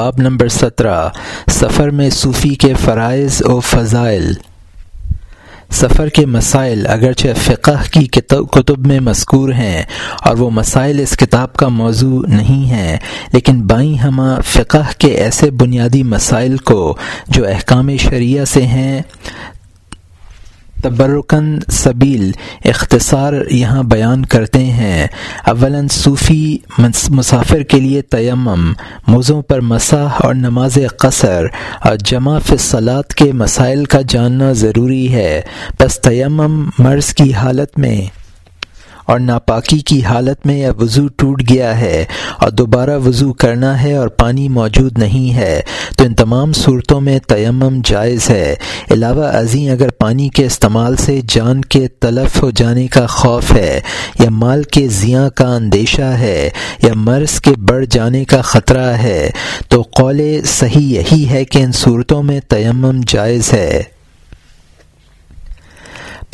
باب نمبر سترہ، سفر میں صوفی کے فرائض و فضائل۔ سفر کے مسائل اگرچہ فقہ کی کتب میں مذکور ہیں اور وہ مسائل اس کتاب کا موضوع نہیں ہیں، لیکن بائیں ہمہ فقہ کے ایسے بنیادی مسائل کو جو احکام شریعہ سے ہیں تبرکن سبیل، اختصار یہاں بیان کرتے ہیں۔ اولا صوفی مسافر کے لیے تیمم، موضوع پر مساح اور نماز قصر اور جمع فصلات کے مسائل کا جاننا ضروری ہے۔ بس تیمم مرض کی حالت میں۔ اور ناپاکی کی حالت میں یا وضو ٹوٹ گیا ہے اور دوبارہ وضو کرنا ہے اور پانی موجود نہیں ہے۔ تو ان تمام صورتوں میں تیمم جائز ہے۔ علاوہ ازیں اگر پانی کے استعمال سے جان کے تلف ہو جانے کا خوف ہے یا مال کے زیاں کا اندیشہ ہے یا مرض کے بڑھ جانے کا خطرہ ہے، تو قول صحیح یہی ہے کہ ان صورتوں میں تیمم جائز ہے۔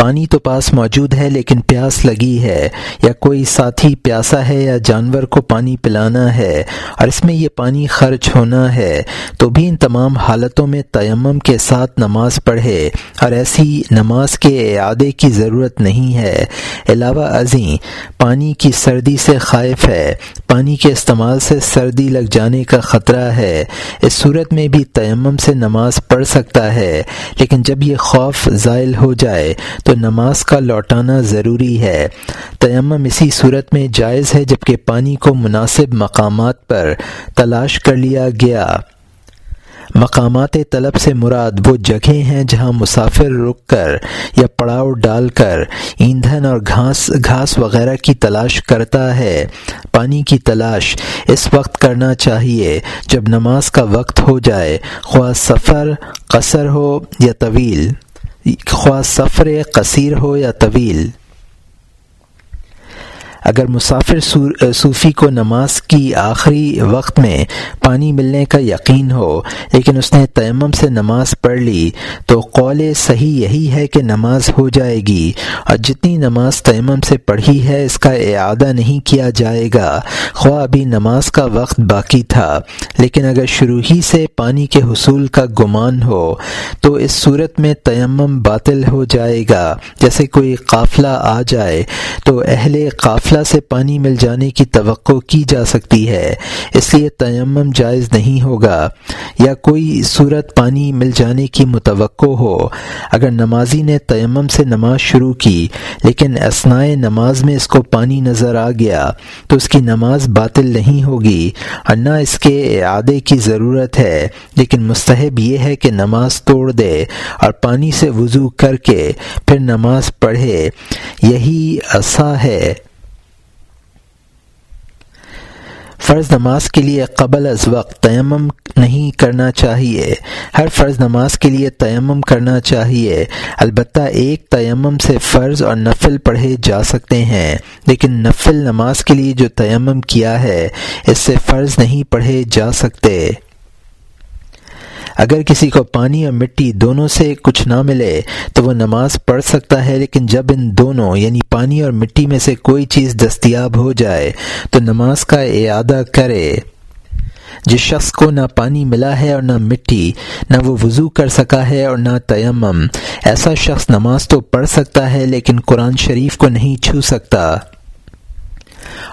پانی تو پاس موجود ہے لیکن پیاس لگی ہے، یا کوئی ساتھی پیاسا ہے یا جانور کو پانی پلانا ہے، اور اس میں یہ پانی خرچ ہونا ہے، تو بھی ان تمام حالتوں میں تیمم کے ساتھ نماز پڑھے، اور ایسی نماز کے اعادے کی ضرورت نہیں ہے۔ علاوہ ازیں، پانی کی سردی سے خائف ہے، پانی کے استعمال سے سردی لگ جانے کا خطرہ ہے۔ اس صورت میں بھی تیمم سے نماز پڑھ سکتا ہے، لیکن جب یہ خوف زائل ہو جائے، تو نماز کا لوٹانا ضروری ہے۔ تیمم اسی صورت میں جائز ہے جبکہ پانی کو مناسب مقامات پر تلاش کر لیا گیا۔ مقامات طلب سے مراد وہ جگہیں ہیں جہاں مسافر رک کر یا پڑاؤ ڈال کر ایندھن اور گھاس گھاس وغیرہ کی تلاش کرتا ہے۔ پانی کی تلاش اس وقت کرنا چاہیے جب نماز کا وقت ہو جائے، خواہ سفر، قصر ہو یا طویل۔ خواہ سفر قصیر ہو یا طویل اگر مسافر صوفی کو نماز کی آخری وقت میں پانی ملنے کا یقین ہو، لیکن اس نے تیمم سے نماز پڑھ لی، تو قول صحیح یہی ہے کہ نماز ہو جائے گی۔ اور جتنی نماز تیمم سے پڑھی ہے، اس کا اعادہ نہیں کیا جائے گا۔ خواہ ابھی نماز کا وقت باقی تھا، لیکن اگر شروع ہی سے پانی کے حصول کا گمان ہو، تو اس صورت میں تیمم باطل ہو جائے گا۔ جیسے کوئی قافلہ آ جائے، تو اہل قافلہ سے پانی مل جانے کی توقع کی جا سکتی ہے، اس لیے تیمم جائز نہیں ہوگا۔ یا کوئی صورت پانی مل جانے کی متوقع ہو۔ اگر نمازی نے تیمم سے نماز شروع کی، لیکن اسنائے نماز میں اس کو پانی نظر آ گیا، تو اس کی نماز باطل نہیں ہوگی۔ اور نہ اس کے اعادے کی ضرورت ہے، لیکن مستحب یہ ہے کہ نماز توڑ دے اور پانی سے وضو کر کے پھر نماز پڑھے۔ یہی اصا ہے۔ فرض نماز کے لیے قبل از وقت تیمم نہیں کرنا چاہیے۔ ہر فرض نماز کے لیے تیمم کرنا چاہیے۔ البتہ ایک تیمم سے فرض اور نفل پڑھے جا سکتے ہیں، لیکن نفل نماز کے لیے جو تیمم کیا ہے، اس سے فرض نہیں پڑھے جا سکتے۔ اگر کسی کو پانی اور مٹی دونوں سے کچھ نہ ملے تو وہ نماز پڑھ سکتا ہے، لیکن جب ان دونوں یعنی پانی اور مٹی میں سے کوئی چیز دستیاب ہو جائے تو نماز کا اعادہ کرے۔ جس شخص کو نہ پانی ملا ہے اور نہ مٹی، نہ وہ وضو کر سکا ہے اور نہ تیمم۔ ایسا شخص نماز تو پڑھ سکتا ہے، لیکن قرآن شریف کو نہیں چھو سکتا۔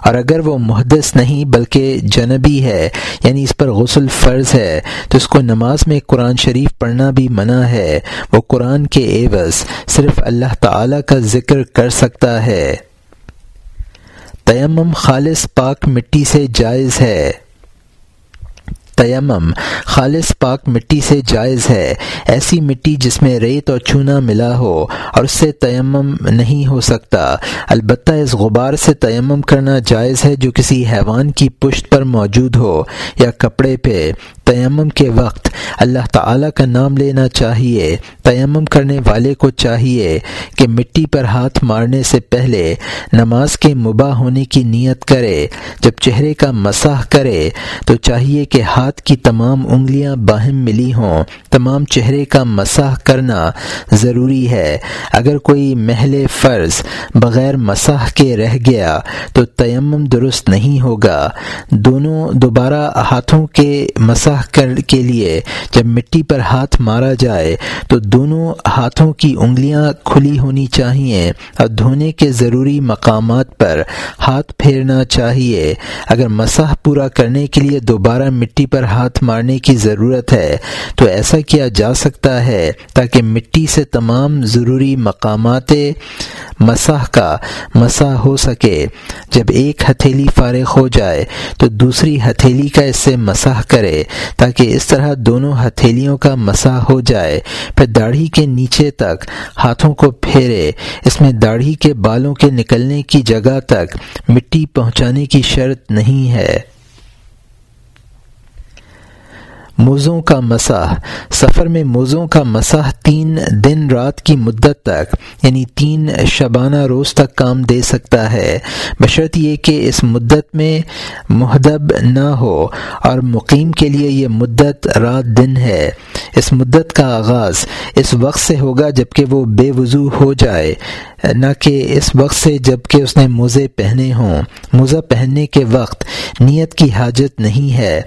اور اگر وہ محدث نہیں بلکہ جنبی ہے یعنی اس پر غسل فرض ہے، تو اس کو نماز میں قرآن شریف پڑھنا بھی منع ہے۔ وہ قرآن کے عوض صرف اللہ تعالی کا ذکر کر سکتا ہے۔ تیمم خالص پاک مٹی سے جائز ہے۔ تیمم، خالص پاک مٹی سے جائز ہے، ایسی مٹی جس میں ریت اور چونا ملا ہو، اور اس سے تیمم نہیں ہو سکتا۔ البتہ اس غبار سے تیمم کرنا جائز ہے جو کسی حیوان کی پشت پر موجود ہو یا کپڑے پہ۔ تیمم کے وقت اللہ تعالی کا نام لینا چاہیے تیمم کرنے والے کو چاہیے کہ مٹی پر ہاتھ مارنے سے پہلے نماز کے مباح ہونے کی نیت کرے، جب چہرے کا مساح کرے تو چاہیے کہ ہاتھ کی تمام انگلیاں باہم ملی ہوں۔ تمام چہرے کا مساح کرنا ضروری ہے۔ اگر کوئی محل فرض بغیر مساح کے رہ گیا تو تیمم درست نہیں ہوگا۔ دونوں دوبارہ ہاتھوں کے مساح مسح کر کے لیے جب مٹی پر ہاتھ مارا جائے تو دونوں ہاتھوں کی انگلیاں کھلی ہونی چاہیے اور دھونے کے ضروری مقامات پر ہاتھ پھیرنا چاہیے۔ اگر مسح پورا کرنے کے لیے دوبارہ مٹی پر ہاتھ مارنے کی ضرورت ہے تو ایسا کیا جا سکتا ہے تاکہ مٹی سے تمام ضروری مقامات مسح کا مسح ہو سکے۔ جب ایک ہتھیلی فارغ ہو جائے تو دوسری ہتھیلی کا اس سے مسح کرے۔ تاکہ اس طرح دونوں ہتھیلیوں کا مسا ہو جائے۔ پھر داڑھی کے نیچے تک ہاتھوں کو پھیرے۔ اس میں داڑھی کے بالوں کے نکلنے کی جگہ تک مٹی پہنچانے کی شرط نہیں ہے۔ موزوں کا مسح سفر میں موزوں کا مسح تین دن رات کی مدت تک یعنی تین شبانہ روز تک کام دے سکتا ہے۔ بشرط یہ کہ اس مدت میں محدب نہ ہو، اور مقیم کے لیے یہ مدت رات دن ہے۔ اس مدت کا آغاز اس وقت سے ہوگا جبکہ وہ بے وضو ہو جائے۔ نہ کہ اس وقت سے جبکہ اس نے موزے پہنے ہوں۔ موزہ پہننے کے وقت نیت کی حاجت نہیں ہے،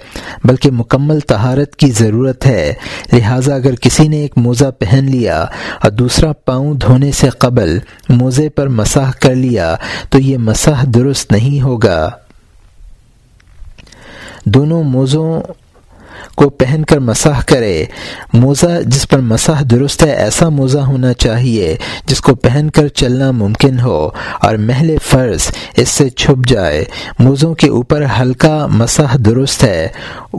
بلکہ مکمل تہارت کی ضرورت ہے۔ لہٰذا اگر کسی نے ایک موزہ پہن لیا اور دوسرا پاؤں دھونے سے قبل موزے پر مساح کر لیا، تو یہ مساح درست نہیں ہوگا۔ دونوں موزوں کو پہن کر مساح کرے۔ موزہ جس پر مساح درست ہے، ایسا موزہ ہونا چاہیے جس کو پہن کر چلنا ممکن ہو اور محل فرض اس سے چھپ جائے۔ موزوں کے اوپر ہلکا مساح درست ہے۔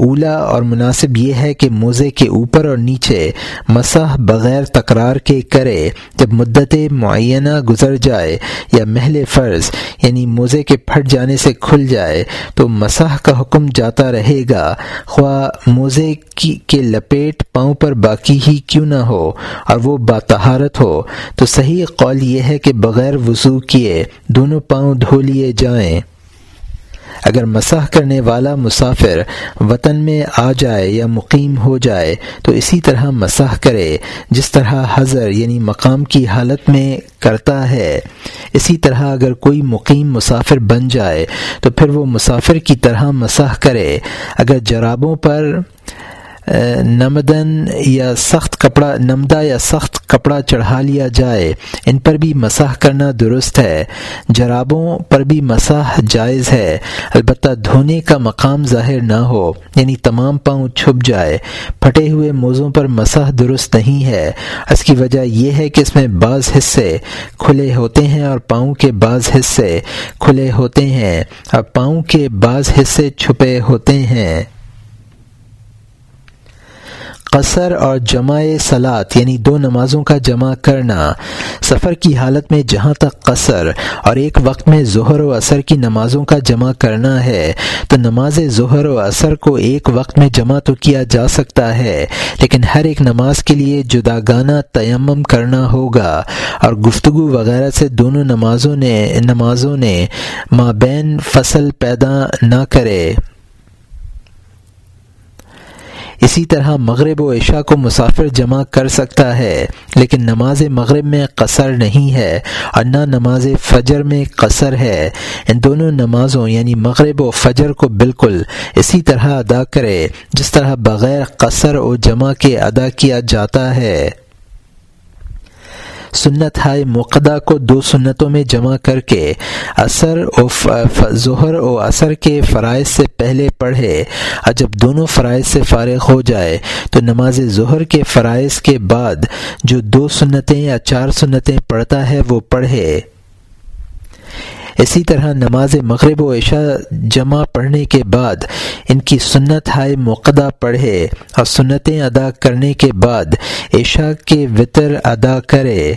اولا اور مناسب یہ ہے کہ موزے کے اوپر اور نیچے مساح بغیر تکرار کے کرے جب مدت معینہ گزر جائے یا محل فرض یعنی موزے کے پھٹ جانے سے کھل جائے تو مساح کا حکم جاتا رہے گا۔ خواہ موزے کی کے لپیٹ پاؤں پر باقی ہی کیوں نہ ہو اور وہ باتہارت ہو، تو صحیح قول یہ ہے کہ بغیر وضو کیے دونوں پاؤں دھو لیے جائیں۔ اگر مساح کرنے والا مسافر وطن میں آ جائے یا مقیم ہو جائے، تو اسی طرح مساح کرے، جس طرح حضر یعنی مقام کی حالت میں کرتا ہے۔ اسی طرح اگر کوئی مقیم مسافر بن جائے، تو پھر وہ مسافر کی طرح مساح کرے۔ اگر جرابوں پر نمدن یا سخت کپڑا، نمدہ یا سخت کپڑا چڑھا لیا جائے، ان پر بھی مساح کرنا درست ہے۔ جرابوں پر بھی مساح جائز ہے۔ البتہ دھونے کا مقام ظاہر نہ ہو یعنی تمام پاؤں چھپ جائے۔ پھٹے ہوئے موزوں پر مساح درست نہیں ہے۔ اس کی وجہ یہ ہے کہ اس میں بعض حصے کھلے ہوتے ہیں اور پاؤں کے بعض حصے کھلے ہوتے ہیں۔ اور پاؤں کے بعض حصے چھپے ہوتے ہیں۔ قصر اور جمع سلاد یعنی دو نمازوں کا جمع کرنا۔ سفر کی حالت میں جہاں تک قصر اور ایک وقت میں ظہر و اثر کی نمازوں کا جمع کرنا ہے، تو نماز ظہر و اثر کو ایک وقت میں جمع تو کیا جا سکتا ہے، لیکن ہر ایک نماز کے لیے جدا گانا تیمم کرنا ہوگا۔ اور گفتگو وغیرہ سے دونوں نمازوں نے نمازوں نے مابین فصل پیدا نہ کرے۔ اسی طرح مغرب و عشاء کو مسافر جمع کر سکتا ہے، لیکن نماز مغرب میں قصر نہیں ہے اور نہ نماز فجر میں قصر ہے۔ ان دونوں نمازوں یعنی مغرب و فجر کو بالکل اسی طرح ادا کرے، جس طرح بغیر قصر و جمع کے ادا کیا جاتا ہے۔ سنت ہائے مقدہ کو دو سنتوں میں جمع کر کے اثر و ظہر و اثر کے فرائض سے پہلے پڑھے۔ اور جب دونوں فرائض سے فارغ ہو جائے، تو نماز ظہر کے فرائض کے بعد جو دو سنتیں یا چار سنتیں پڑھتا ہے، وہ پڑھے۔ اسی طرح نماز مغرب و عشاء جمع پڑھنے کے بعد ان کی سنت ہائے مقدہ پڑھے اور سنتیں ادا کرنے کے بعد عشاء کے وطر ادا کرے۔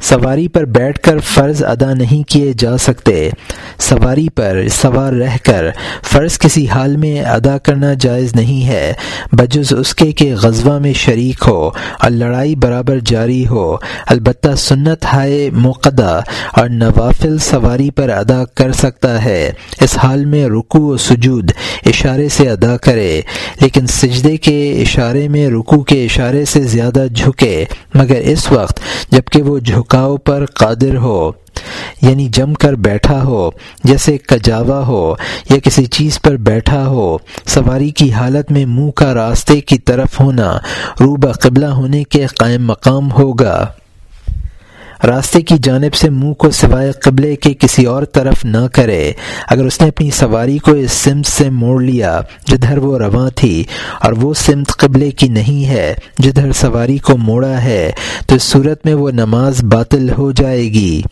سواری پر بیٹھ کر فرض ادا نہیں کیے جا سکتے۔ سواری پر سوار رہ کر فرض کسی حال میں ادا کرنا جائز نہیں ہے۔ بجز اس کے کہ غزوہ میں شریک ہو اور لڑائی برابر جاری ہو۔ البتہ سنت ہائے موقع اور نوافل سواری پر ادا کر سکتا ہے۔ اس حال میں رکو و سجود اشارے سے ادا کرے۔ لیکن سجدے کے اشارے میں رکو کے اشارے سے زیادہ جھکے۔ مگر اس وقت جبکہ وہ جھکاؤ پر قادر ہو یعنی جم کر بیٹھا ہو، جیسے کجاوا ہو یا کسی چیز پر بیٹھا ہو، سواری کی حالت میں منہ کا راستے کی طرف ہونا، روبہ قبلہ ہونے کے قائم مقام ہوگا۔ راستے کی جانب سے منہ کو سوائے قبلے کے کسی اور طرف نہ کرے۔ اگر اس نے اپنی سواری کو اس سمت سے موڑ لیا جدھر وہ رواں تھی اور وہ سمت قبلے کی نہیں ہے جدھر سواری کو موڑا ہے تو اس صورت میں وہ نماز باطل ہو جائے گی۔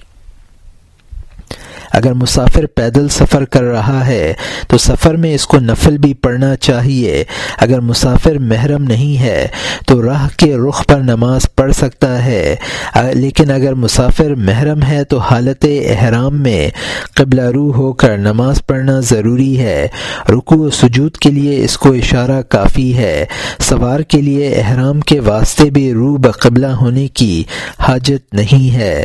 اگر مسافر پیدل سفر کر رہا ہے، تو سفر میں اس کو نفل بھی پڑھنا چاہیے۔ اگر مسافر محرم نہیں ہے، تو راہ کے رخ پر نماز پڑھ سکتا ہے۔ لیکن اگر مسافر محرم ہے، تو حالت احرام میں قبلہ رو ہو کر نماز پڑھنا ضروری ہے۔ رکو و سجود کے لیے اس کو اشارہ کافی ہے۔ سوار کے لیے احرام کے واسطے بھی رو بقبلہ ہونے کی حاجت نہیں ہے۔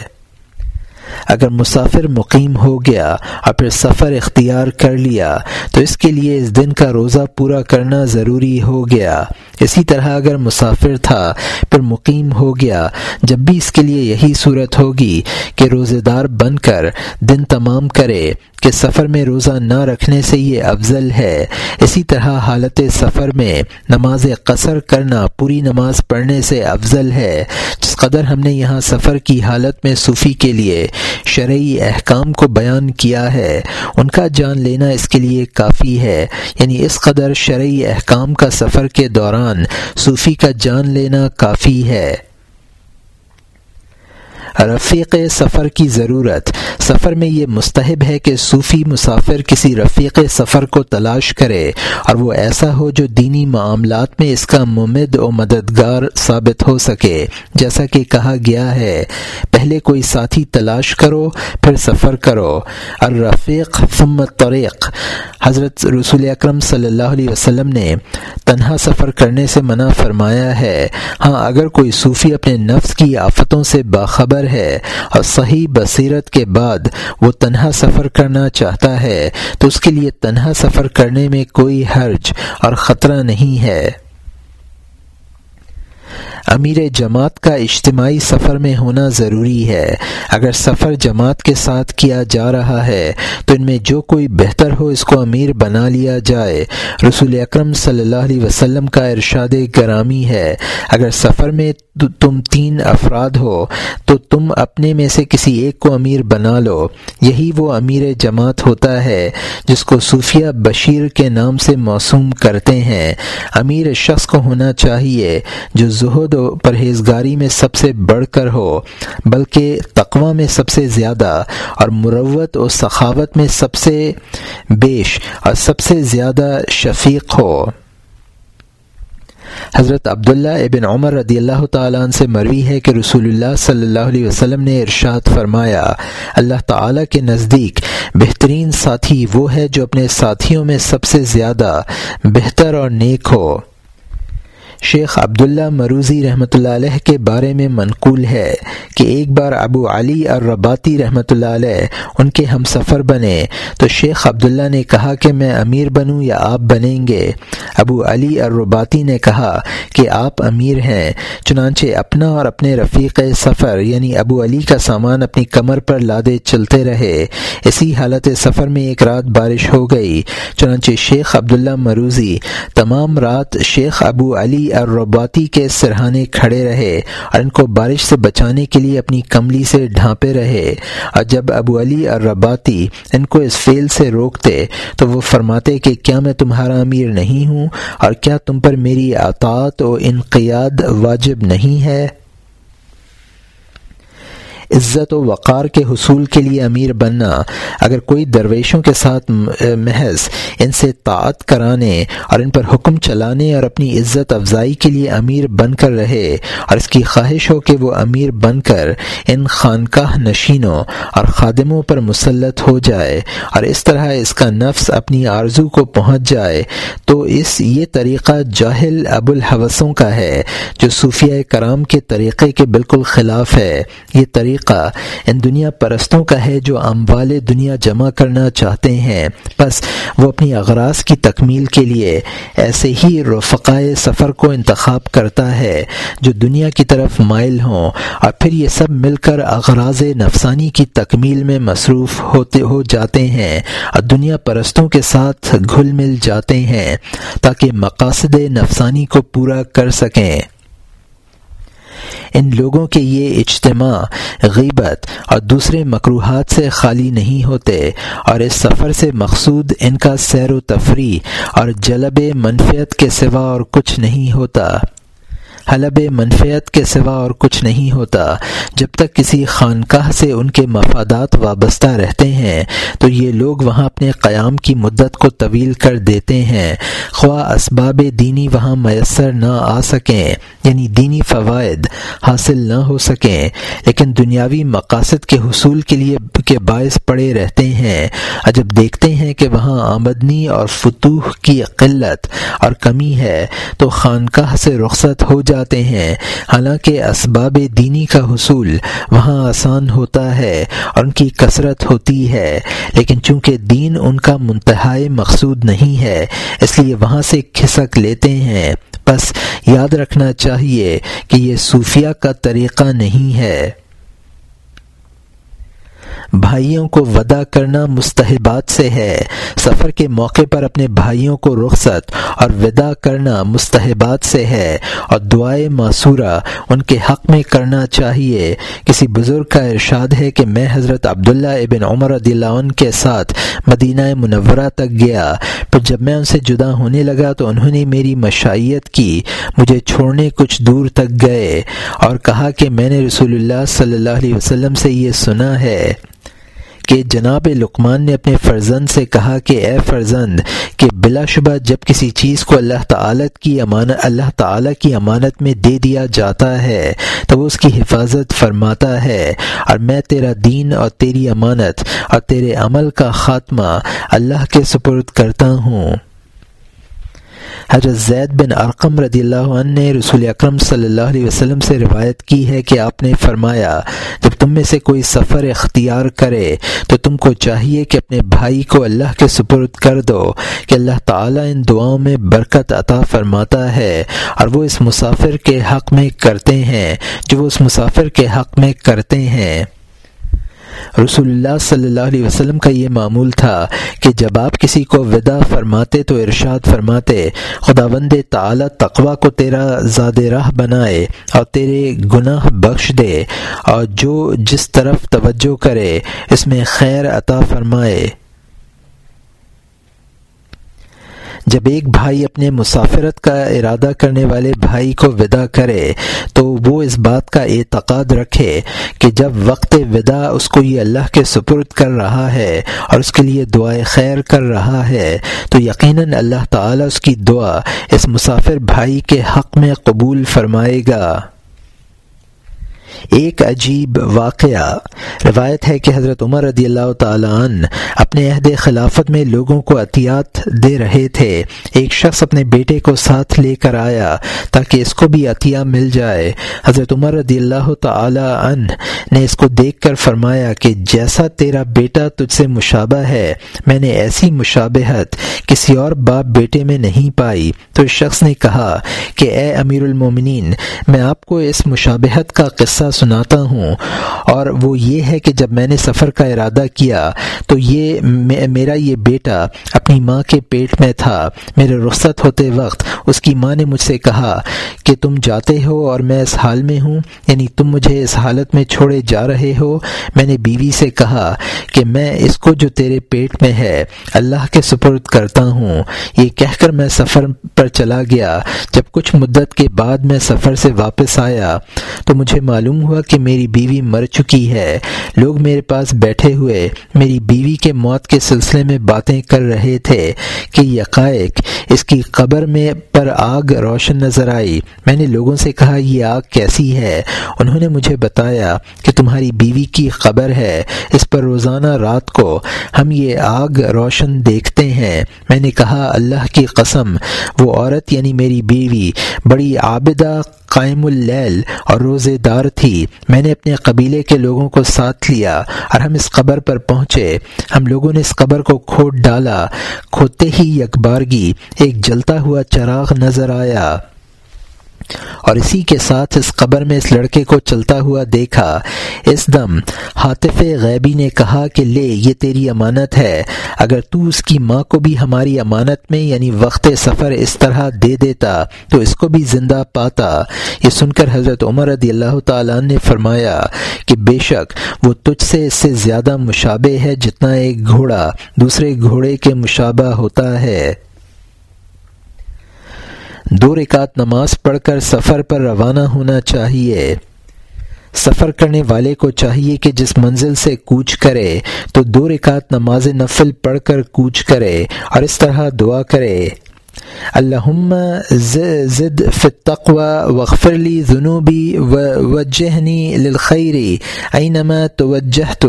اگر مسافر مقیم ہو گیا اور پھر سفر اختیار کر لیا، تو اس کے لیے اس دن کا روزہ پورا کرنا ضروری ہو گیا۔ اسی طرح اگر مسافر تھا، پھر مقیم ہو گیا۔ جب بھی اس کے لیے یہی صورت ہوگی کہ روزے دار بن کر دن تمام کرے کہ سفر میں روزہ نہ رکھنے سے یہ افضل ہے۔ اسی طرح حالت سفر میں نماز قصر کرنا پوری نماز پڑھنے سے افضل ہے۔ جس قدر ہم نے یہاں سفر کی حالت میں صوفی کے لیے شرعی احکام کو بیان کیا ہے۔ ان کا جان لینا اس کے لیے کافی ہے۔ یعنی اس قدر شرعی احکام کا سفر کے دوران صوفی کا جان لینا کافی ہے۔ رفیق سفر کی ضرورت۔ سفر میں یہ مستحب ہے کہ صوفی مسافر کسی رفیق سفر کو تلاش کرے، اور وہ ایسا ہو جو دینی معاملات میں اس کا ممد و مددگار ثابت ہو سکے۔ جیسا کہ کہا گیا ہے، پہلے کوئی ساتھی تلاش کرو، پھر سفر کرو۔ اور رفیق طریق حضرت رسول اکرم صلی اللہ علیہ وسلم نے تنہا سفر کرنے سے منع فرمایا ہے ہاں اگر کوئی صوفی اپنے نفس کی آفتوں سے باخبر ہے اور صحیح بصیرت کے بعد وہ تنہا سفر کرنا چاہتا ہے، تو اس کے لیے تنہا سفر کرنے میں کوئی حرج اور خطرہ نہیں ہے۔ امیر جماعت کا اجتماعی سفر میں ہونا ضروری ہے۔ اگر سفر جماعت کے ساتھ کیا جا رہا ہے، تو ان میں جو کوئی بہتر ہو اس کو امیر بنا لیا جائے۔ رسول اکرم صلی اللہ علیہ وسلم کا ارشاد گرامی ہے۔ اگر سفر میں تم تین افراد ہو، تو تم اپنے میں سے کسی ایک کو امیر بنا لو۔ یہی وہ امیر جماعت ہوتا ہے جس کو صوفیہ بشیر کے نام سے موسوم کرتے ہیں۔ امیر شخص کو ہونا چاہیے جو زہد و پرہیزگاری میں سب سے بڑھ کر ہو، بلکہ تقوا میں سب سے زیادہ اور مروت و سخاوت میں سب سے بیش اور سب سے زیادہ شفیق ہو۔ حضرت عبداللہ ابن عمر رضی اللہ تعالیٰ عنہ سے مروی ہے کہ رسول اللہ صلی اللہ علیہ وسلم نے ارشاد فرمایا، اللہ تعالیٰ کے نزدیک بہترین ساتھی وہ ہے جو اپنے ساتھیوں میں سب سے زیادہ بہتر اور نیک ہو۔ شیخ عبداللہ مروزی رحمۃ اللہ علیہ کے بارے میں منقول ہے کہ ایک بار ابو علی اور رباتی رحمۃ اللہ علیہ ان کے ہم سفر بنے تو شیخ عبداللہ نے کہا کہ میں امیر بنوں یا آپ بنیں گے؟ ابو علی اور رباتی نے کہا کہ آپ امیر ہیں، چنانچہ اپنا اور اپنے رفیق سفر یعنی ابو علی کا سامان اپنی کمر پر لادے چلتے رہے۔ اسی حالت سفر میں ایک رات بارش ہو گئی، چنانچہ شیخ عبداللہ مروزی تمام رات شیخ ابو علی اور رباتی کے سرہانے کھڑے رہے اور ان کو بارش سے بچانے کے لیے اپنی کملی سے ڈھانپے رہے۔ اور جب ابو علی اور رباتی ان کو اس فیل سے روکتے تو وہ فرماتے کہ کیا میں تمہارا امیر نہیں ہوں اور کیا تم پر میری اطاعت و انقیاد واجب نہیں ہے؟ عزت و وقار کے حصول کے لیے امیر بننا۔ اگر کوئی درویشوں کے ساتھ محض ان سے طاعت کرانے اور ان پر حکم چلانے اور اپنی عزت افزائی کے لیے امیر بن کر رہے اور اس کی خواہش ہو کہ وہ امیر بن کر ان خانقاہ نشینوں اور خادموں پر مسلط ہو جائے اور اس طرح اس کا نفس اپنی آرزو کو پہنچ جائے، تو اس یہ طریقہ جاہل ابو الحوثوں کا ہے جو صوفیہ کرام کے طریقے کے بالکل خلاف ہے۔ یہ طریقہ طریقہ ان دنیا پرستوں کا ہے جو اموال دنیا جمع کرنا چاہتے ہیں۔ بس وہ اپنی اغراض کی تکمیل کے لیے ایسے ہی رفقائے سفر کو انتخاب کرتا ہے جو دنیا کی طرف مائل ہوں۔ اور پھر یہ سب مل کر اغراض نفسانی کی تکمیل میں مصروف ہوتے ہو جاتے ہیں اور دنیا پرستوں کے ساتھ گھل مل جاتے ہیں تاکہ مقاصد نفسانی کو پورا کر سکیں۔ ان لوگوں کے یہ اجتماع غیبت اور دوسرے مقروحات سے خالی نہیں ہوتے اور اس سفر سے مقصود ان کا سیر و تفریح اور جلب منفیت کے سوا اور کچھ نہیں ہوتا۔ حلب منفیت کے سوا اور کچھ نہیں ہوتا۔ جب تک کسی خانقاہ سے ان کے مفادات وابستہ رہتے ہیں، تو یہ لوگ وہاں اپنے قیام کی مدت کو طویل کر دیتے ہیں۔ خواہ اسباب دینی وہاں میسر نہ آ سکیں یعنی دینی فوائد حاصل نہ ہو سکیں، لیکن دنیاوی مقاصد کے حصول کے لیے کے باعث پڑے رہتے ہیں۔ اور جب دیکھتے ہیں کہ وہاں آمدنی اور فتوح کی قلت اور کمی ہے، تو خانقاہ سے رخصت ہو جا جاتے ہیں۔ حالانکہ اسباب دینی کا حصول وہاں آسان ہوتا ہے اور ان کی کثرت ہوتی ہے، لیکن چونکہ دین ان کا منتہائی مقصود نہیں ہے، اس لیے وہاں سے کھسک لیتے ہیں۔ بس یاد رکھنا چاہیے کہ یہ صوفیہ کا طریقہ نہیں ہے۔ بھائیوں کو ودا کرنا مستحبات سے ہے۔ سفر کے موقع پر اپنے بھائیوں کو رخصت اور ودا کرنا مستحبات سے ہے۔ اور دعائے معصورہ ان کے حق میں کرنا چاہیے۔ کسی بزرگ کا ارشاد ہے کہ میں حضرت عبداللہ ابن عمر رضی اللہ عنہ کے ساتھ مدینہ منورہ تک گیا۔ پھر جب میں ان سے جدا ہونے لگا تو انہوں نے میری مشائیت کی۔ مجھے چھوڑنے کچھ دور تک گئے اور کہا کہ میں نے رسول اللہ صلی اللہ علیہ وسلم سے یہ سنا ہے۔ کہ جناب لقمان نے اپنے فرزند سے کہا کہ اے فرزند، کہ بلا شبہ جب کسی چیز کو اللہ تعالی کی امانت، اللہ تعالی کی امانت میں دے دیا جاتا ہے، تو وہ اس کی حفاظت فرماتا ہے۔ اور میں تیرا دین اور تیری امانت اور تیرے عمل کا خاتمہ اللہ کے سپرد کرتا ہوں۔ حضرت زید بن ارقم رضی اللہ عنہ نے رسول اکرم صلی اللہ علیہ وسلم سے روایت کی ہے کہ آپ نے فرمایا، جب تم میں سے کوئی سفر اختیار کرے تو تم کو چاہیے کہ اپنے بھائی کو اللہ کے سپرد کر دو، کہ اللہ تعالیٰ ان دعاؤں میں برکت عطا فرماتا ہے اور وہ اس مسافر کے حق میں کرتے ہیں، جو وہ اس مسافر کے حق میں کرتے ہیں۔ رسول اللہ صلی اللہ علیہ وسلم کا یہ معمول تھا کہ جب آپ کسی کو ودا فرماتے تو ارشاد فرماتے خدا تعالی تعلی تقوا کو تیرا زاد راہ بنائے اور تیرے گناہ بخش دے اور جو جس طرف توجہ کرے، اس میں خیر عطا فرمائے۔ جب ایک بھائی اپنے مسافرت کا ارادہ کرنے والے بھائی کو ودا کرے تو وہ اس بات کا اعتقاد رکھے کہ جب وقت ودا اس کو یہ اللہ کے سپرد کر رہا ہے اور اس کے لیے دعائیں خیر کر رہا ہے، تو یقیناً اللہ تعالیٰ اس کی دعا اس مسافر بھائی کے حق میں قبول فرمائے گا۔ ایک عجیب واقعہ روایت ہے کہ حضرت عمر رضی اللہ تعالیٰ عنہ اپنے عہد خلافت میں لوگوں کو عطیات دے رہے تھے۔ ایک شخص اپنے بیٹے کو ساتھ لے کر آیا تاکہ اس کو بھی عطیہ مل جائے۔ حضرت عمر رضی اللہ تعالی عنہ نے اس کو دیکھ کر فرمایا کہ جیسا تیرا بیٹا تجھ سے مشابہ ہے، میں نے ایسی مشابہت کسی اور باپ بیٹے میں نہیں پائی۔ تو اس شخص نے کہا کہ اے امیر المومنین، میں آپ کو اس مشابہت کا قصہ سناتا ہوں۔ اور وہ یہ ہے کہ جب میں نے سفر کا ارادہ کیا تو یہ میرا یہ بیٹا اپنی ماں کے پیٹ میں تھا۔ میرے رخصت ہوتے وقت اس کی ماں نے مجھ سے کہا کہ تم جاتے ہو اور میں اس حال میں ہوں یعنی تم مجھے اس حالت میں چھوڑے جا رہے ہو۔ میں نے بیوی سے کہا کہ میں اس کو جو تیرے پیٹ میں ہے، اللہ کے سپرد کرتا ہوں۔ یہ کہہ کر میں سفر پر چلا گیا۔ جب کچھ مدت کے بعد میں سفر سے واپس آیا تو مجھے معلوم ہوا کہ میری بیوی مر چکی ہے۔ لوگ میرے پاس بیٹھے ہوئے میری بیوی کے موت کے سلسلے میں باتیں کر رہے تھے کہ یقائق اس کی قبر میں پر آگ روشن نظر آئی۔ میں نے لوگوں سے کہا، یہ آگ کیسی ہے؟ انہوں نے مجھے بتایا کہ تمہاری بیوی کی خبر ہے۔ اس پر روزانہ رات کو ہم یہ آگ روشن دیکھتے ہیں۔ میں نے کہا، اللہ کی قسم، وہ عورت یعنی میری بیوی بڑی عابدہ قائم اللیل اور روزے دار تھی۔ میں نے اپنے قبیلے کے لوگوں کو ساتھ لیا اور ہم اس قبر پر پہنچے۔ ہم لوگوں نے اس قبر کو کھوٹ ڈالا۔ کھوتے ہی یکبارگی ایک جلتا ہوا چراغ نظر آیا۔ اور اسی کے ساتھ اس قبر میں اس لڑکے کو چلتا ہوا دیکھا۔ اس دم حاطف غیبی نے کہا کہ لے، یہ تیری امانت ہے۔ اگر تو اس کی ماں کو بھی ہماری امانت میں یعنی وقت سفر اس طرح دے دیتا، تو اس کو بھی زندہ پاتا۔ یہ سن کر حضرت عمر رضی اللہ تعالیٰ نے فرمایا کہ بے شک وہ تجھ سے اس سے زیادہ مشابہ ہے جتنا ایک گھوڑا، دوسرے گھوڑے کے مشابہ ہوتا ہے۔ دو رکعت نماز پڑھ کر سفر پر روانہ ہونا چاہیے۔ سفر کرنے والے کو چاہیے کہ جس منزل سے کوچ کرے، تو دو رکعت نماز نفل پڑھ کر کوچ کرے اور اس طرح دعا کرے۔ اللہم زد فی التقوى وغفر لی ذنوبی وجہنی للخیری اینما توجہت.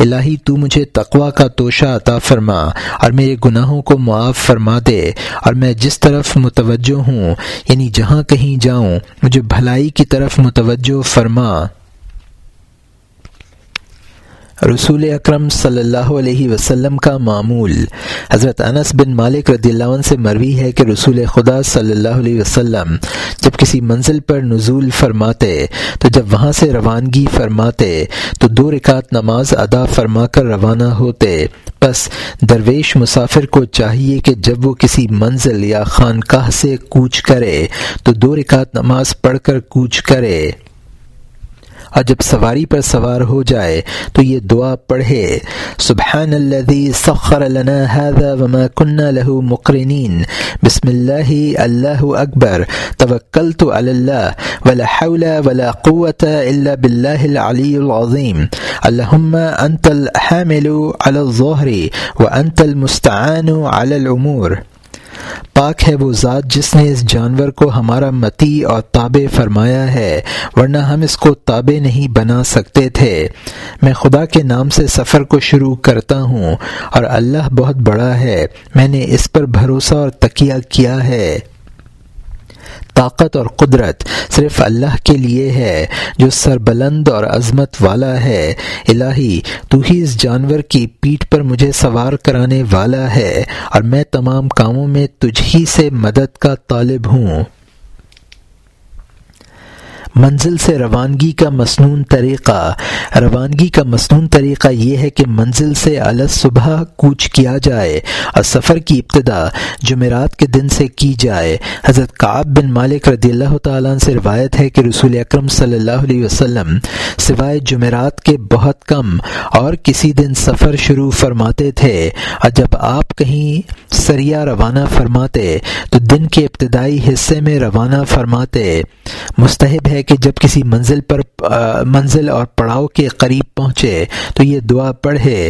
الہی تو مجھے تقوی کا توشہ عطا فرما اور میرے گناہوں کو معاف فرما دے اور میں جس طرف متوجہ ہوں یعنی جہاں کہیں جاؤں، مجھے بھلائی کی طرف متوجہ فرما۔ رسول اکرم صلی اللہ علیہ وسلم کا معمول۔ حضرت انس بن مالک رضی اللہ عنہ سے مروی ہے کہ رسول خدا صلی اللہ علیہ وسلم جب کسی منزل پر نزول فرماتے، تو جب وہاں سے روانگی فرماتے، تو دو رکعت نماز ادا فرما کر روانہ ہوتے۔ بس درویش مسافر کو چاہیے کہ جب وہ کسی منزل یا خانقاہ سے کوچ کرے، تو دو رکعت نماز پڑھ کر کوچ کرے۔ اور جب سواری پر سوار ہو جائے تو یہ دعا پڑھے سبحان الذي سخر لنا هذا وما كنا له مقرنين بسم الله الله اکبر، توکلت على الله ولا حول ولا قوه الا بالله العلي العظيم اللهم انت الحامل على الظهر وانت المستعان على الامور. پاک ہے وہ ذات جس نے اس جانور کو ہمارا متی اور تابع فرمایا ہے، ورنہ ہم اس کو تابع نہیں بنا سکتے تھے۔ میں خدا کے نام سے سفر کو شروع کرتا ہوں اور اللہ بہت بڑا ہے، میں نے اس پر بھروسہ اور تکیہ کیا ہے۔ طاقت اور قدرت صرف اللہ کے لیے ہے، جو سربلند اور عظمت والا ہے۔ الہی، تو ہی اس جانور کی پیٹھ پر مجھے سوار کرانے والا ہے، اور میں تمام کاموں میں تجھ ہی سے مدد کا طالب ہوں۔ منزل سے روانگی کا مصنون طریقہ، روانگی کا مصنون طریقہ یہ ہے کہ منزل سے الگ صبح کوچ کیا جائے اور سفر کی ابتدا جمعرات کے دن سے کی جائے۔ حضرت کعب بن مالک رضی اللہ تعالیٰ سے روایت ہے کہ رسول اکرم صلی اللہ علیہ وسلم سوائے جمعرات کے بہت کم اور کسی دن سفر شروع فرماتے تھے۔ اور جب آپ کہیں سریا روانہ فرماتے تو دن کے ابتدائی حصے میں روانہ فرماتے۔ مستحب ہے کہ جب کسی منزل پر منزل اور پڑاؤ کے قریب پہنچے تو یہ دعا پڑھے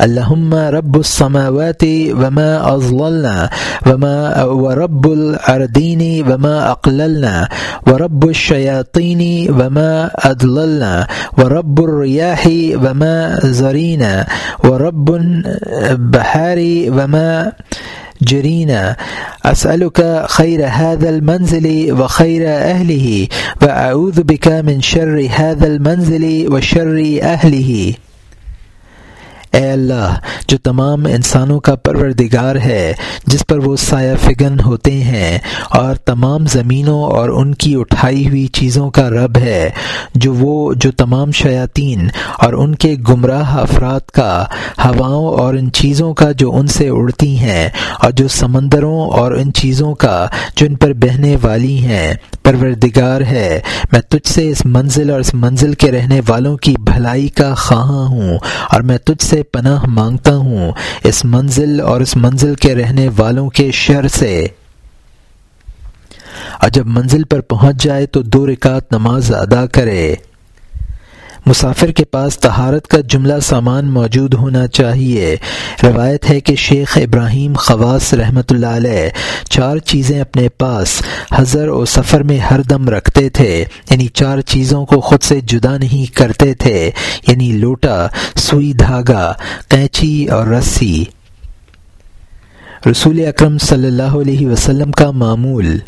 اللهم رب السماوات وما أضللنا وما ورب الأرضين وما أقللنا ورب الشياطين وما أضللنا ورب الرياح وما زرينا ورب البحار وما جرينا أسألك خیر هذا المنزل و خیر وأعوذ و بك من شر هذا المنزل و أهله. اے اللہ، جو تمام انسانوں کا پروردگار ہے، جس پر وہ سایہ فگن ہوتے ہیں، اور تمام زمینوں اور ان کی اٹھائی ہوئی چیزوں کا رب ہے، جو وہ، جو تمام شیاطین اور ان کے گمراہ افراد کا، ہواؤں اور ان چیزوں کا جو ان سے اڑتی ہیں، اور جو سمندروں اور ان چیزوں کا جو ان پر بہنے والی ہیں، پروردگار ہے۔ میں تجھ سے اس منزل اور اس منزل کے رہنے والوں کی بھلائی کا خواہاں ہوں، اور میں تجھ سے پناہ مانگتا ہوں اس منزل اور اس منزل کے رہنے والوں کے شر سے۔ اور جب منزل پر پہنچ جائے تو دو رکعت نماز ادا کرے۔ مسافر کے پاس تہارت کا جملہ سامان موجود ہونا چاہیے۔ روایت ہے کہ شیخ ابراہیم خواص رحمۃ اللہ علیہ چار چیزیں اپنے پاس حضر و سفر میں ہر دم رکھتے تھے یعنی چار چیزوں کو خود سے جدا نہیں کرتے تھے یعنی لوٹا، سوئی دھاگا کینچی اور رسی۔ رسول اکرم صلی اللہ علیہ وسلم کا معمول۔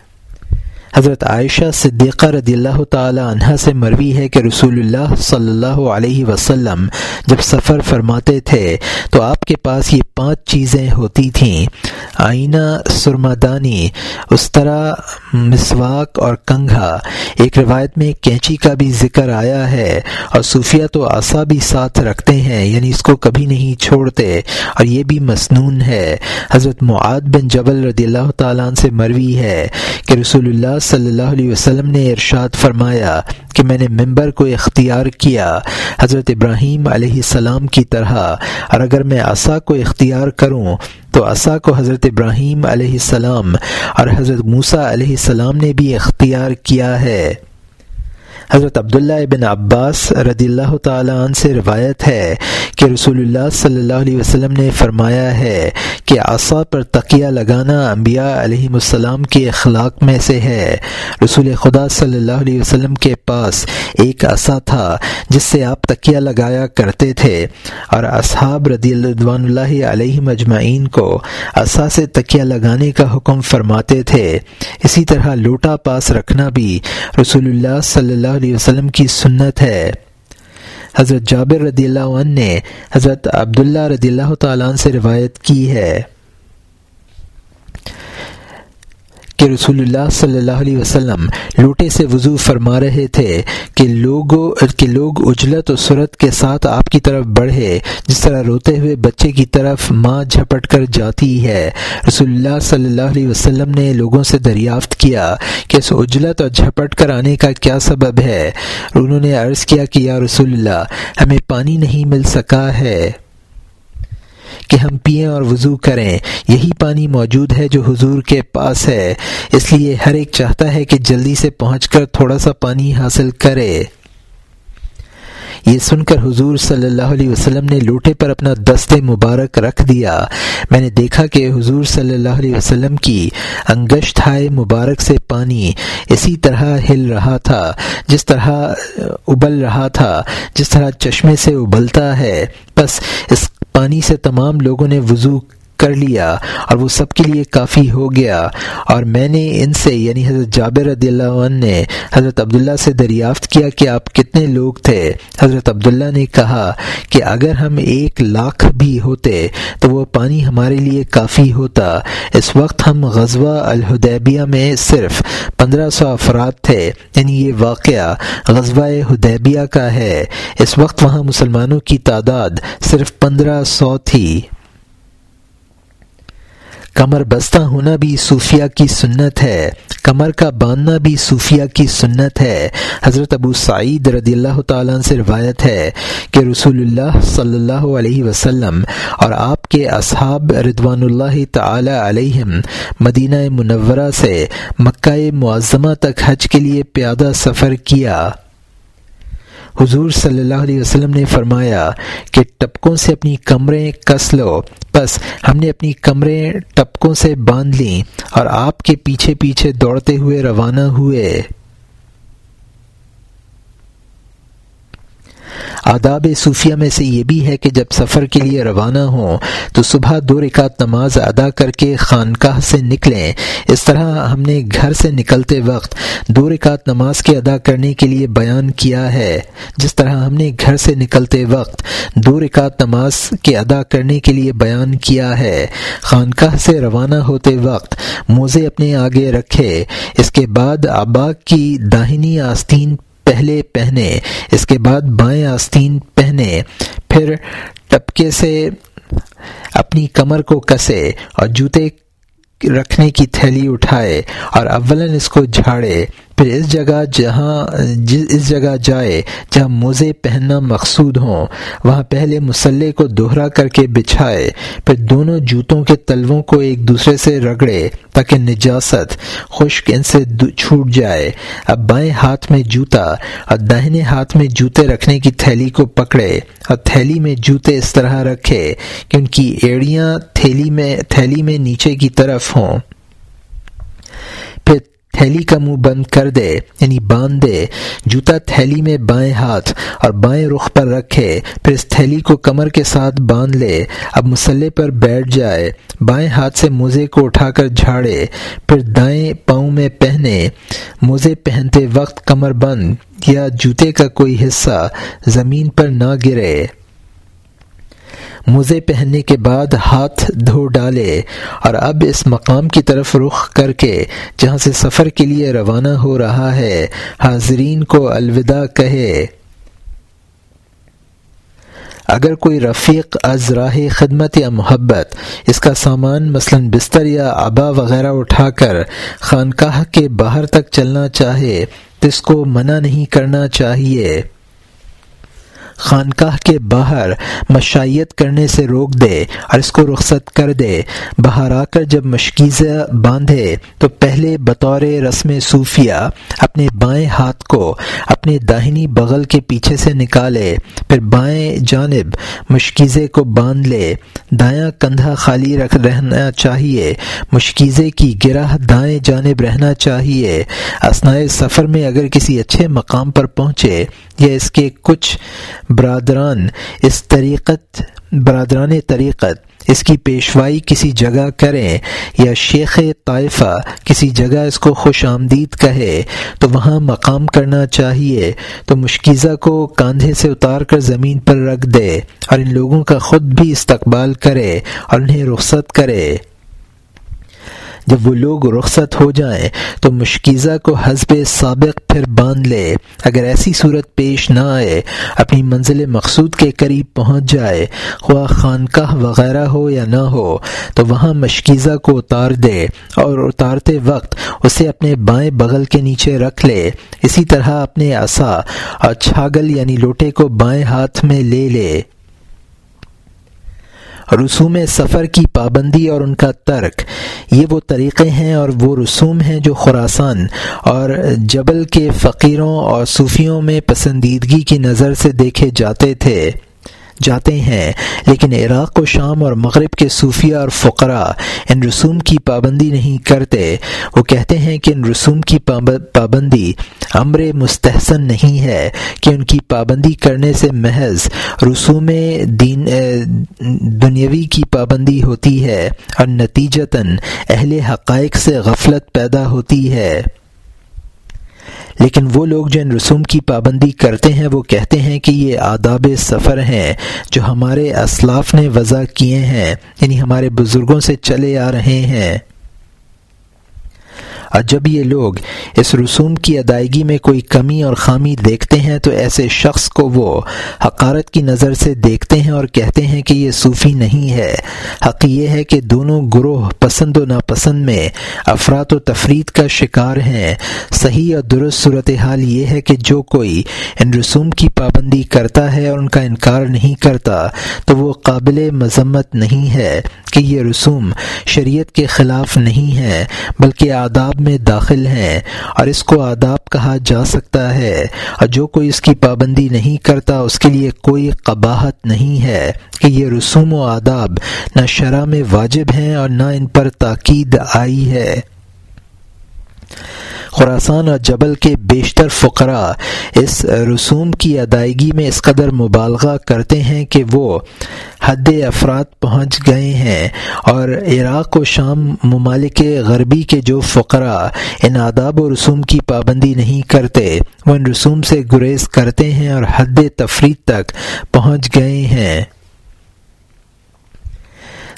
حضرت عائشہ صدیقہ رضی اللہ تعالی عنہ سے مروی ہے کہ رسول اللہ صلی اللہ علیہ وسلم جب سفر فرماتے تھے تو آپ کے پاس یہ پانچ چیزیں ہوتی تھیں۔ آئینہ سرمادانی اس طرح مسواک اور کنگھا۔ ایک روایت میں کینچی کا بھی ذکر آیا ہے اور صوفیہ تو آسا بھی ساتھ رکھتے ہیں یعنی اس کو کبھی نہیں چھوڑتے اور یہ بھی مصنون ہے۔ حضرت معاد بن جبل رضی اللہ تعالیٰ سے مروی ہے کہ رسول اللہ صلی اللہ علیہ وسلم نے ارشاد فرمایا کہ میں نے ممبر کو اختیار کیا حضرت ابراہیم علیہ السلام کی طرح، اور اگر میں عصا کو اختیار کروں تو عصا کو حضرت ابراہیم علیہ السلام اور حضرت موسیٰ علیہ السلام نے بھی اختیار کیا ہے۔ حضرت عبداللہ ابن عباس رضی اللہ تعالیٰ عنہ سے روایت ہے کہ رسول اللہ صلی اللہ علیہ وسلم نے فرمایا ہے کہ عصا پر تقیہ لگانا انبیاء علیہ السلام کے اخلاق میں سے ہے۔ رسول خدا صلی اللہ علیہ وسلم کے پاس ایک عصا تھا جس سے آپ تقیہ لگایا کرتے تھے اور اصحاب رضی اللہ علیہ مجمعین کو عصا سے تقیہ لگانے کا حکم فرماتے تھے۔ اسی طرح لوٹا پاس رکھنا بھی رسول اللہ صلی اللہ علیہ وسلم کی سنت ہے۔ حضرت جابر رضی اللہ عنہ نے حضرت عبداللہ رضی اللہ تعالیٰ عنہ سے روایت کی ہے۔ کہ رسول اللہ صلی اللہ علیہ وسلم لوٹے سے وضو فرما رہے تھے کہ لوگ کہ لوگ اجلت و صورت کے ساتھ آپ کی طرف بڑھے، جس طرح روتے ہوئے بچے کی طرف ماں جھپٹ کر جاتی ہے۔ رسول اللہ صلی اللہ علیہ وسلم نے لوگوں سے دریافت کیا کہ اس اجلت اور جھپٹ کر آنے کا کیا سبب ہے۔ انہوں نے عرض کیا کہ یا رسول اللہ، ہمیں پانی نہیں مل سکا ہے۔ کہ ہم پئیں اور وضو کریں۔ یہی پانی موجود ہے جو حضور کے پاس ہے۔ اس لیے ہر ایک چاہتا ہے کہ جلدی سے پہنچ کر تھوڑا سا پانی حاصل کرے۔ یہ سن کر حضور صلی اللہ علیہ وسلم نے لوٹے پر اپنا دست مبارک رکھ دیا۔ میں نے دیکھا کہ حضور صلی اللہ علیہ وسلم کی انگشت ہائے مبارک سے پانی اسی طرح ہل رہا تھا، جس طرح ابل رہا تھا، جس طرح چشمے سے ابلتا ہے۔ بس اس پانی سے تمام لوگوں نے وضو کر لیا اور وہ سب کے لیے کافی ہو گیا اور میں نے ان سے یعنی حضرت جابر رضی اللہ عنہ نے، حضرت عبداللہ سے دریافت کیا کہ آپ کتنے لوگ تھے۔ حضرت عبداللہ نے کہا کہ اگر ہم ایک لاکھ بھی ہوتے تو وہ پانی ہمارے لیے کافی ہوتا۔ اس وقت ہم غزوہ الہدیبیہ میں صرف پندرہ سو افراد تھے۔ یعنی یہ واقعہ غزوہ حدیبیہ کا ہے۔ اس وقت وہاں مسلمانوں کی تعداد صرف پندرہ سو تھی۔ کمر بستہ ہونا بھی صوفیہ کی سنت ہے، کمر کا باندھنا بھی صوفیہ کی سنت ہے۔ حضرت ابو سعید رضی اللہ تعالیٰ سے روایت ہے کہ رسول اللہ صلی اللہ علیہ وسلم اور آپ کے اصحاب ردوان اللہ تعالی علیہم مدینہ منورہ سے مکہ معظمہ تک حج کے لیے پیادہ سفر کیا۔ حضور صلی اللہ علیہ وسلم نے فرمایا کہ ٹپکوں سے اپنی کمریں کس لو۔ بس ہم نے اپنی کمریں ٹپکوں سے باندھ لیں اور آپ کے پیچھے پیچھے دوڑتے ہوئے روانہ ہوئے۔ آداب صوفیہ میں سے یہ بھی ہے کہ جب سفر کے لیے روانہ ہوں تو صبح دو رکعت نماز ادا کر کے خانقاہ سے نکلیں۔ اس طرح ہم نے گھر سے نکلتے وقت دو رکعت نماز کے ادا کرنے کے لیے بیان کیا ہے۔ جس طرح ہم نے گھر سے نکلتے وقت دو رکعت نماز کے ادا کرنے کے لیے بیان کیا ہے۔ خانقاہ سے روانہ ہوتے وقت موزے اپنے آگے رکھے۔ اس کے بعد آبا کی داہنی آستین پہلے پہنے، اس کے بعد بائیں آستین پہنے، پھر ٹپکے سے اپنی کمر کو کسے اور جوتے رکھنے کی تھیلی اٹھائے اور اولن اس کو جھاڑے۔ پھر اس جگہ جہاں اس جگہ جائے جہاں موزے پہننا مقصود ہوں، وہاں پہلے مسلح کو دوہرا کر کے بچھائے، پھر دونوں جوتوں کے تلووں کو ایک دوسرے سے رگڑے تاکہ نجاست، خشک ان سے چھوٹ جائے۔ اب بائیں ہاتھ میں جوتا اور داہنے ہاتھ میں جوتے رکھنے کی تھیلی کو پکڑے اور تھیلی میں جوتے اس طرح رکھے کہ ان کی ایڑیاں تھیلی میں تھیلی میں نیچے کی طرف ہوں۔ تھیلی کا منہ بند کر دے یعنی باندھ دے۔ جوتا تھیلی میں بائیں ہاتھ اور بائیں رخ پر رکھے، پھر اس تھیلی کو کمر کے ساتھ باندھ لے۔ اب مسلح پر بیٹھ جائے، بائیں ہاتھ سے موزے کو اٹھا کر جھاڑے، پھر دائیں پاؤں میں پہنے۔ موزے پہنتے وقت کمر بند یا جوتے کا کوئی حصہ زمین پر نہ گرے۔ موزے پہننے کے بعد ہاتھ دھو ڈالے اور اب اس مقام کی طرف رخ کر کے جہاں سے سفر کے لیے روانہ ہو رہا ہے، حاضرین کو الوداع کہے۔ اگر کوئی رفیق از راہ خدمت یا محبت، اس کا سامان مثلا بستر یا آبا وغیرہ اٹھا کر خانقاہ کے باہر تک چلنا چاہے تو اس کو منع نہیں کرنا چاہیے۔ خانقاہ کے باہر مشائیت کرنے سے روک دے اور اس کو رخصت کر دے۔ باہر آ کر جب مشکیزہ باندھے تو پہلے بطور رسم صوفیہ اپنے بائیں ہاتھ کو اپنے داہنی بغل کے پیچھے سے نکالے، پھر بائیں جانب مشکیزے کو باندھ لے۔ دایاں کندھا خالی رکھ رہنا چاہیے، مشکیزے کی گرہ دائیں جانب رہنا چاہیے۔ اسنائے سفر میں اگر کسی اچھے مقام پر پہنچے یا اس کے کچھ برادران، اس طریقت، برادران طریقت، اس کی پیشوائی کسی جگہ کریں یا شیخ طائفہ کسی جگہ اس کو خوش آمدید کہے، تو وہاں مقام کرنا چاہیے، تو مشکیزہ کو کاندھے سے اتار کر زمین پر رکھ دے اور ان لوگوں کا خود بھی استقبال کرے اور انہیں رخصت کرے۔ جب وہ لوگ رخصت ہو جائیں تو مشکیزہ کو حزب سابق پھر باندھ لے۔ اگر ایسی صورت پیش نہ آئے، اپنی منزل مقصود کے قریب پہنچ جائے، خواہ خانقاہ وغیرہ ہو یا نہ ہو، تو وہاں مشکیزہ کو اتار دے اور اتارتے وقت اسے اپنے بائیں بغل کے نیچے رکھ لے۔ اسی طرح اپنے عصا اور چھاگل یعنی لوٹے کو بائیں ہاتھ میں لے لے۔ رسوم سفر کی پابندی اور ان کا ترک۔ یہ وہ طریقے ہیں اور وہ رسوم ہیں جو خوراسان اور جبل کے فقیروں اور صوفیوں میں پسندیدگی کی نظر سے دیکھے جاتے تھے۔ جاتے ہیں، لیکن عراق و شام اور مغرب کے صوفیہ اور فقراء ان رسوم کی پابندی نہیں کرتے۔ وہ کہتے ہیں کہ ان رسوم کی پابندی امر مستحسن نہیں ہے کہ ان کی پابندی کرنے سے محض رسوم دین دنیاوی کی پابندی ہوتی ہے اور نتیجتاً اہل حقائق سے غفلت پیدا ہوتی ہے۔ لیکن وہ لوگ جو ان رسوم کی پابندی کرتے ہیں، وہ کہتے ہیں کہ یہ آداب سفر ہیں جو ہمارے اسلاف نے وضع کیے ہیں یعنی ہمارے بزرگوں سے چلے آ رہے ہیں۔ اور جب یہ لوگ اس رسوم کی ادائیگی میں کوئی کمی اور خامی دیکھتے ہیں تو ایسے شخص کو وہ حقارت کی نظر سے دیکھتے ہیں اور کہتے ہیں کہ یہ صوفی نہیں ہے۔ حق یہ ہے کہ دونوں گروہ پسند و ناپسند میں افراد و تفرید کا شکار ہیں۔ صحیح اور درست صورتحال یہ ہے کہ جو کوئی ان رسوم کی پابندی کرتا ہے اور ان کا انکار نہیں کرتا تو وہ قابل مذمت نہیں ہے کہ یہ رسوم شریعت کے خلاف نہیں ہے، بلکہ آداب میں داخل ہیں اور اس کو آداب کہا جا سکتا ہے۔ اور جو کوئی اس کی پابندی نہیں کرتا، اس کے لیے کوئی قباحت نہیں ہے کہ یہ رسوم و آداب نہ شرح میں واجب ہیں اور نہ ان پر تاکید آئی ہے۔ خوراسان اور جبل کے بیشتر فقراء اس رسوم کی ادائیگی میں اس قدر مبالغہ کرتے ہیں کہ وہ حد افراد پہنچ گئے ہیں اور عراق و شام ممالک غربی کے جو فقراء ان آداب و رسوم کی پابندی نہیں کرتے، وہ ان رسوم سے گریز کرتے ہیں اور حد تفرید تک پہنچ گئے ہیں۔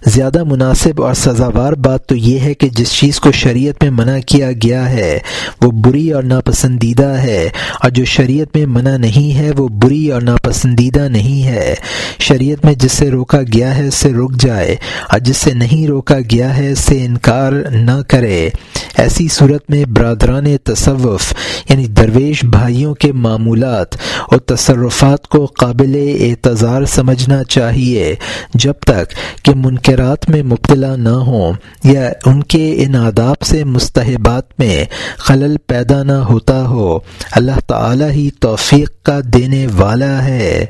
زیادہ مناسب اور سزاوار بات تو یہ ہے کہ جس چیز کو شریعت میں منع کیا گیا ہے، وہ بری اور ناپسندیدہ ہے۔ اور جو شریعت میں منع نہیں ہے، وہ بری اور ناپسندیدہ نہیں ہے۔ شریعت میں جس سے روکا گیا ہے، اس سے رک جائے۔ اور جس سے نہیں روکا گیا ہے، اس سے انکار نہ کرے۔ ایسی صورت میں برادران تصوف یعنی درویش بھائیوں کے معمولات اور تصرفات کو قابل اعتظار سمجھنا چاہیے۔ جب تک کہ منکرات میں مبتلا نہ ہوں یا ان کے ان آداب سے مستحبات میں خلل پیدا نہ ہوتا ہو، اللہ تعالی ہی توفیق کا دینے والا ہے۔